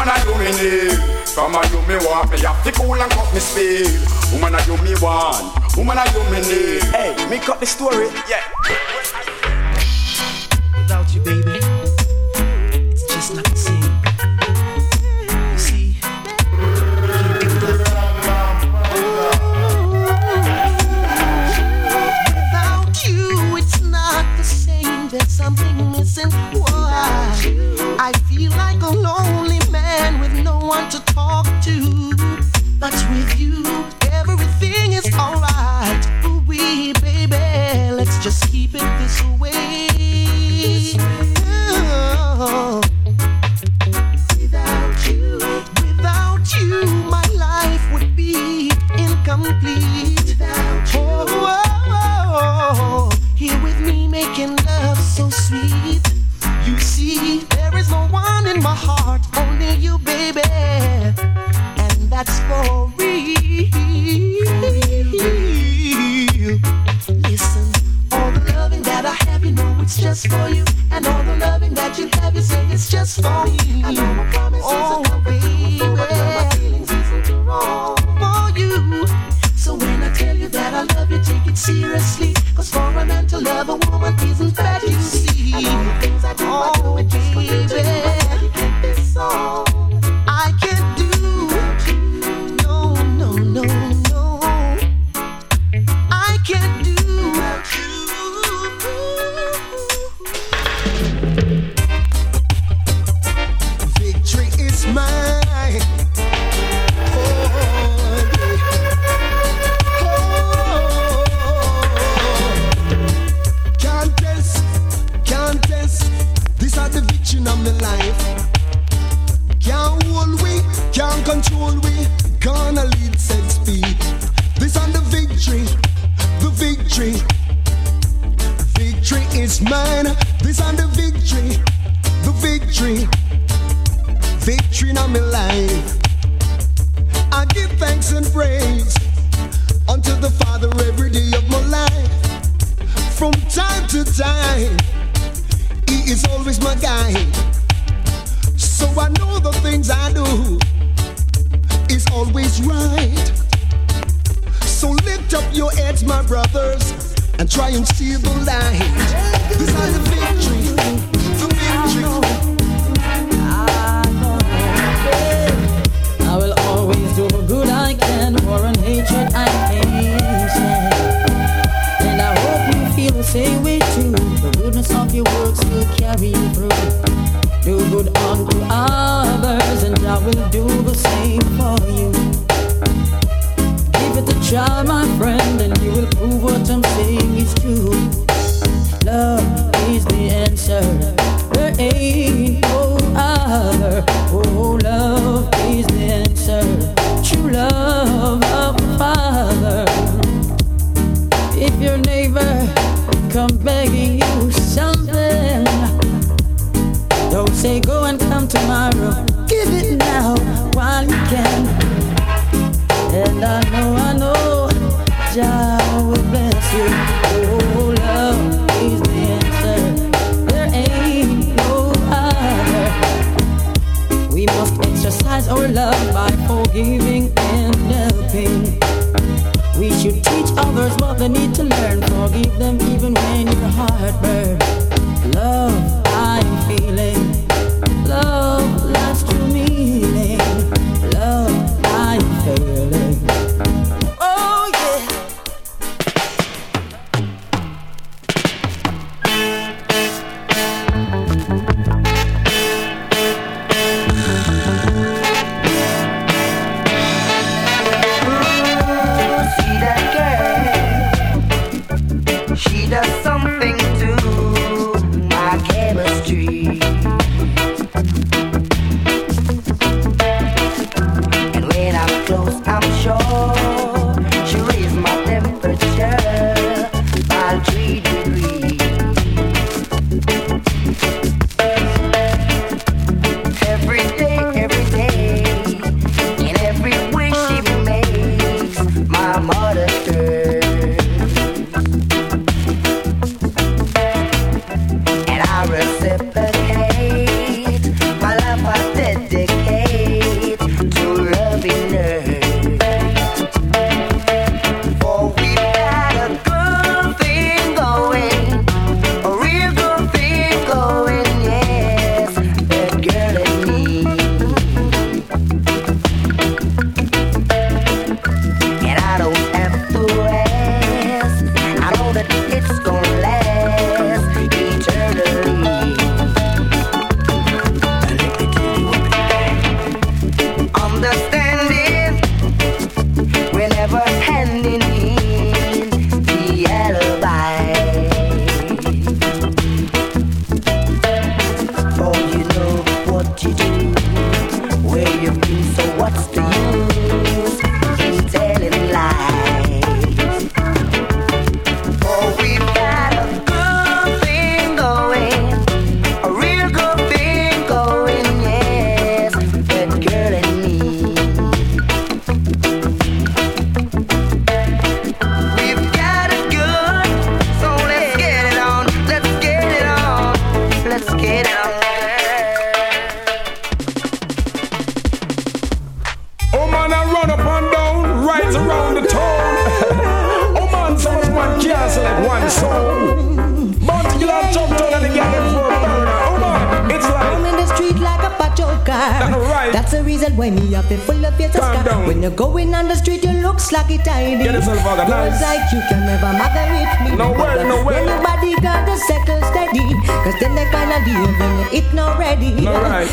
Woman, I do me need. Come on, do me want. Me have to cool and cut me speed. Woman, I do me want. Woman, I do me need. Hey, me cut the story. Yeah.
Without you, baby, it's just not the same. You see,
Without you, it's not the same. There's something missing. Why? I feel like a lonely man with no one to talk to. But with you, everything is alright. Ooh, baby, let's just keep it this way. Oh. Without you, without you, my life would be incomplete. Without you, oh, oh, oh, here with me making love so sweet. You see, there is no one in my heart, only you, baby, and that's for real. Listen, all the loving that I have, you know it's just for you, and all the loving that you have, you say it's just for me. Oh,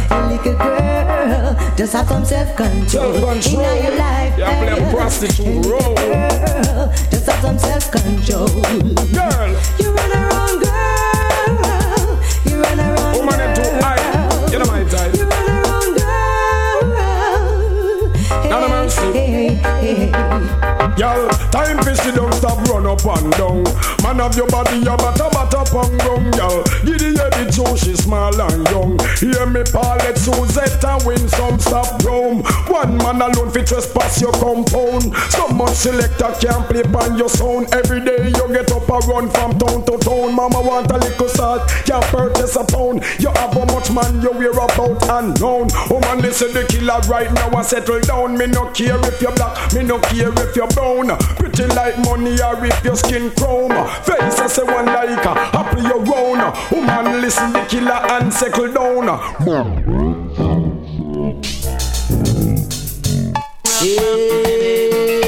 A
little girl, just have some self-control.
Self-control.
In your life.
You play a
eh.
prostitute role.
Girl, just have some self-control.
Girl.
You run around, girl. You run around,
Woman, them too high. You know my type.
You run around, girl.
Mercy.
Hey, hey, hey.
Y'all, time for don't stop run up and down. Man of your body, you batter batter pong gong, y'all. Giddy yeah, the two, she small and young. Hear me, Paulette, Suzette, and win some stop drum. One man alone fi trespass your compound. So much selector can't play on your sound. Every day you get up and run from town to town. Mama want a little salt, can't purchase a pound. You have how much man you wear about unknown. Oh man, listen the killer right now and settle down. Me no care if you're black, me no care if you're brown. Pretty like money or rip your skin chrome. Face I say one like a happy you round. Oh man, listen the killer and settle down.
Yeah,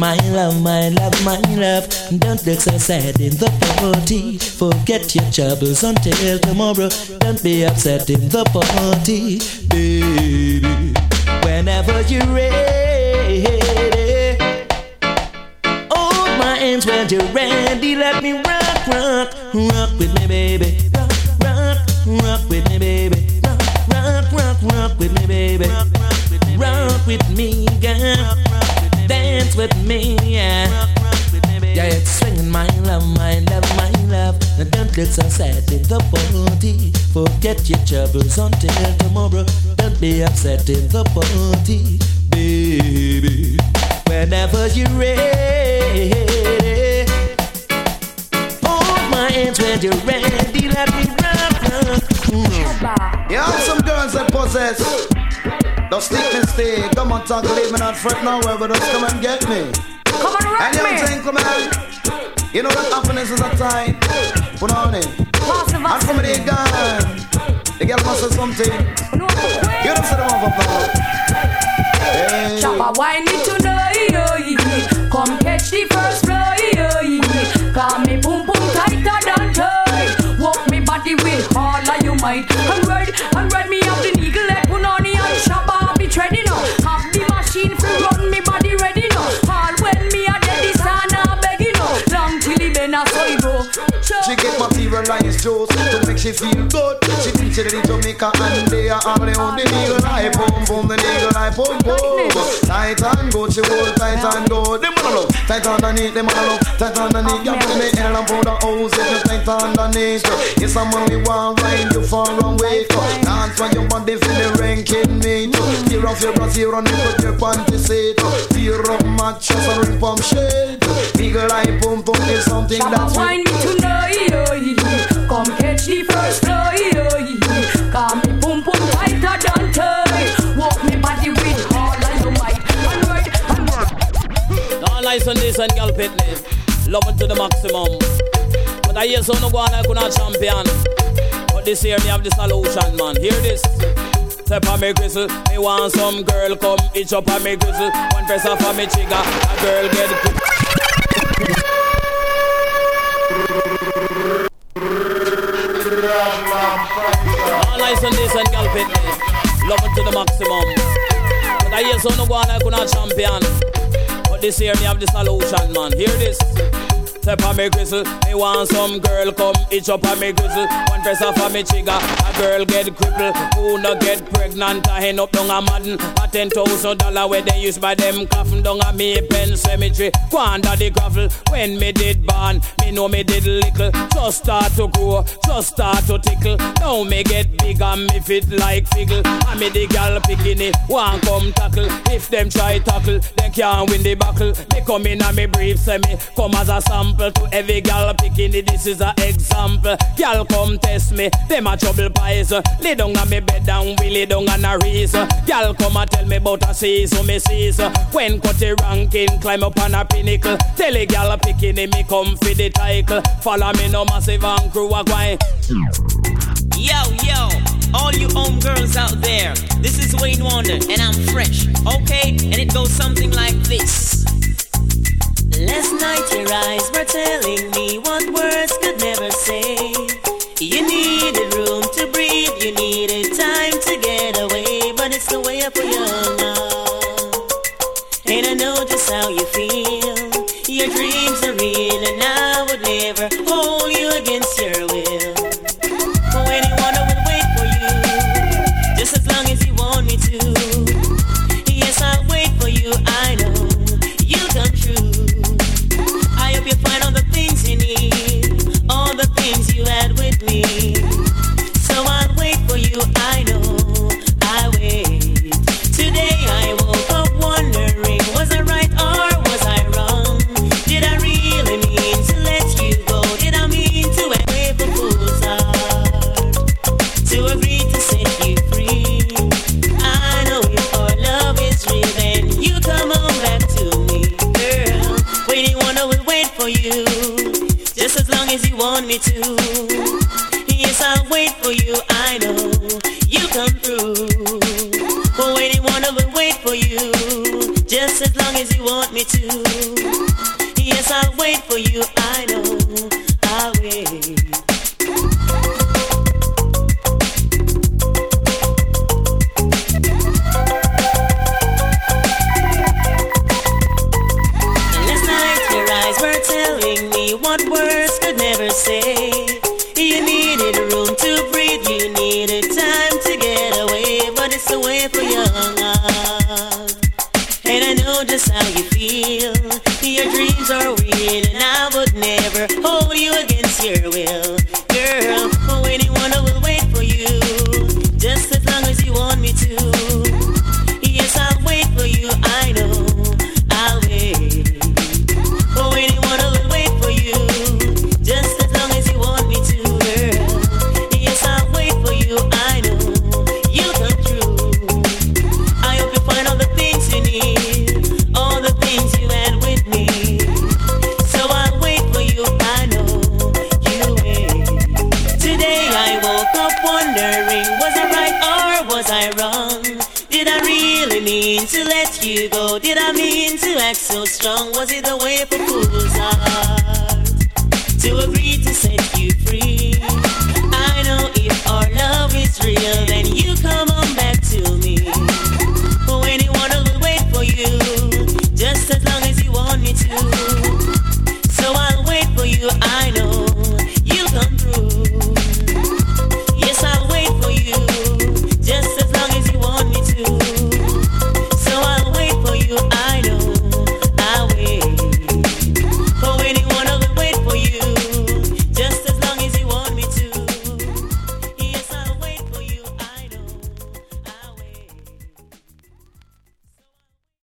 my love, my love, my love. Don't look so sad in the party. Forget your troubles until tomorrow. Don't be upset in the party, baby. Whenever you're ready, hold my hands when you're ready. Let me rock, rock, rock with me, baby. Rock, rock, rock with me, baby. Rock, rock, rock, rock with me, baby. Rock with me, girl. Dance with me, yeah. Yeah, it's swinging my love, my love, my love. Now don't get so sad in the party. Forget your troubles until tomorrow. Don't be upset in the party, baby. Whenever you're ready, hold my hands when you're ready. Let me rock, rock.
You have some girls that possess. Don't stick me stay. Come on, talk, leave me not fret nowhere, but just come and get me.
Come on, rock
And you
me.
gentlemen, you know that happiness is a time. Put on it. And from the gun, the girl must have something. You don't say the one for power. Hey.
Chopper wine me tonight. Come catch the first fly. Call me boom boom tighter than tight. Walk me body with all of you might. And ride, and ride me
juice to make she feel good. She teach it in Jamaica and they are all the the eagle eye boom boom, the eagle eye boom boom. Tight and good, she hold tight and good. Them wanna love tight underneath, them wanna love tight underneath. You put me in and put the house if you tight underneath. It's someone we want ride you for a week. Dance when your body feel the ranking meat. Tear off your brassiere and put your panty seat. Tear up mattress and rip up shade. Eagle eye boom boom is something that's
wine me tonight. Oh, Catch the first fly. Call me boom boom tighter than tight. Walk me body with all of you might. And ride, and ride.
Don't lies on this and girl me. Love it to the maximum. But I hear so no go on like a champion. But this year me have the solution, man. Hear this. Step on me gristle, me want some girl come itch up on me gristle. One press off on me trigger, a girl get All lies on this and girl me. Love it to the maximum. But I hear so no go on like a champion. But this year me have the solution, man. Hear this. Step on me grizzle. me want some girl come itch up on me grizzle. One press off on me trigger, a girl get crippled. Who no get pregnant, I end up down a madden. A ten thousand dollar where they use by them coffin down a me pen cemetery. Go under the gravel. When me did born, me know me did little. Just start to grow, just start to tickle. Now me get big and me fit like figgle. I me the gal picking it, one come tackle. If them try tackle, they can't win the battle. They come in and me brief me come as a sample to every gal picking it. This is a example. Gal come test me, them a trouble pies. Lay down on me bed and we lay down on a reason. Gal come and tell me about a season, me season. When cut the ranking, climb up on a pinnacle. Tell a gal picking it, me come for the title. Follow me no massive and crew a gwine.
Yo, yo, all you home girls out there, this is Wayne Wonder, and I'm fresh, okay? And it goes something like this.
Last night your eyes were telling me what words could never say. You needed room to breathe, you needed time to get away, but it's the way up for young love. And I know just how you feel. Your dreams are real, and I would never hold you against your will.